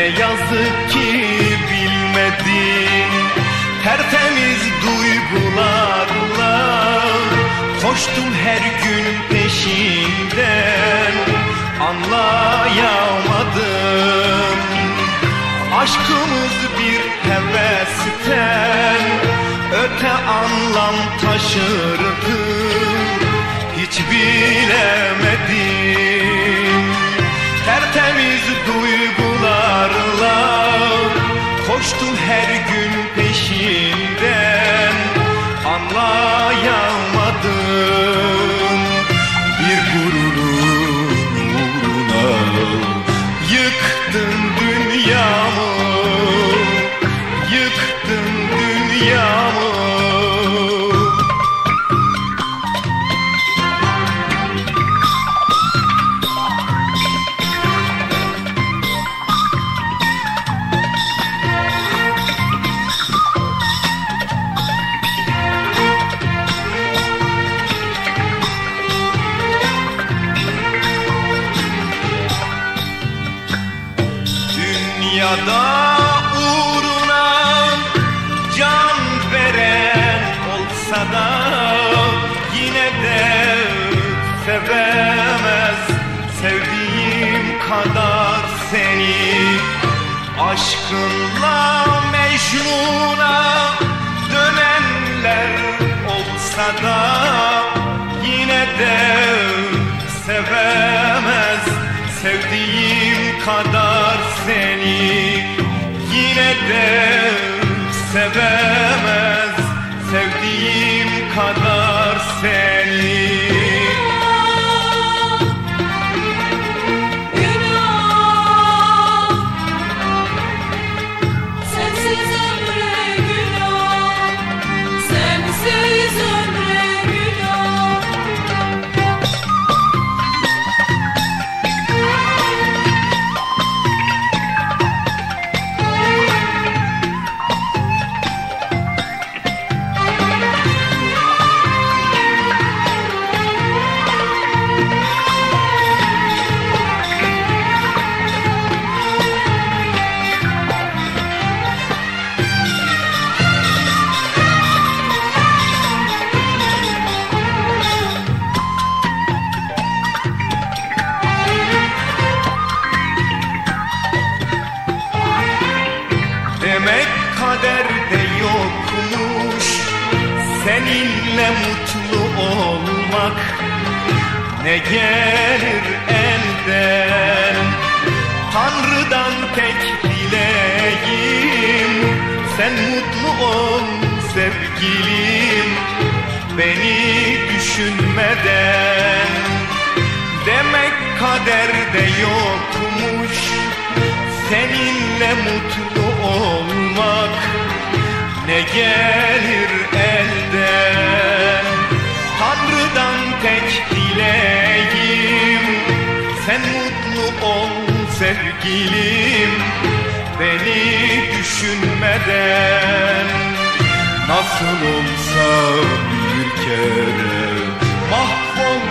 Ne yazık ki bilmedin tertemiz duygularla Koştum her gün peşinden anlayamadım. Aşkımız bir hevesten öte anlam taşırdı Koştum her Aşkınla Mecnun'a dönenler olsa da Yine de sevemez. Sevdiğim kadar seni Yine de sevemez. Sevdiğim kadar seni Seninle mutlu olmak Ne gelir elden? Tanrı'dan tek dileğim Sen mutlu ol sevgilim. Beni düşünmeden Demek kaderde yokmuş. Seninle mutlu olmak Ne gelir sevgilim Beni düşünmeden Nasıl olsa bir kere Mahvolmuşum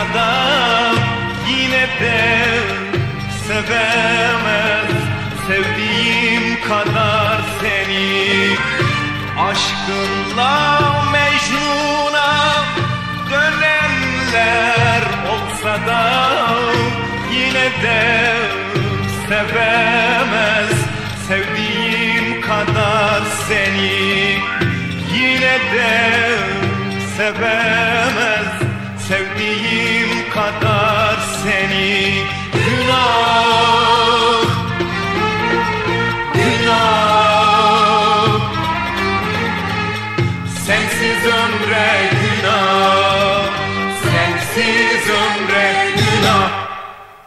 olsa da Yine de sevemez sevdiğim kadar seni. Aşkınla Mecnun'a dönenler olsa da Yine de sevemez sevdiğim kadar seni. Yine de sevemez kadar seni günah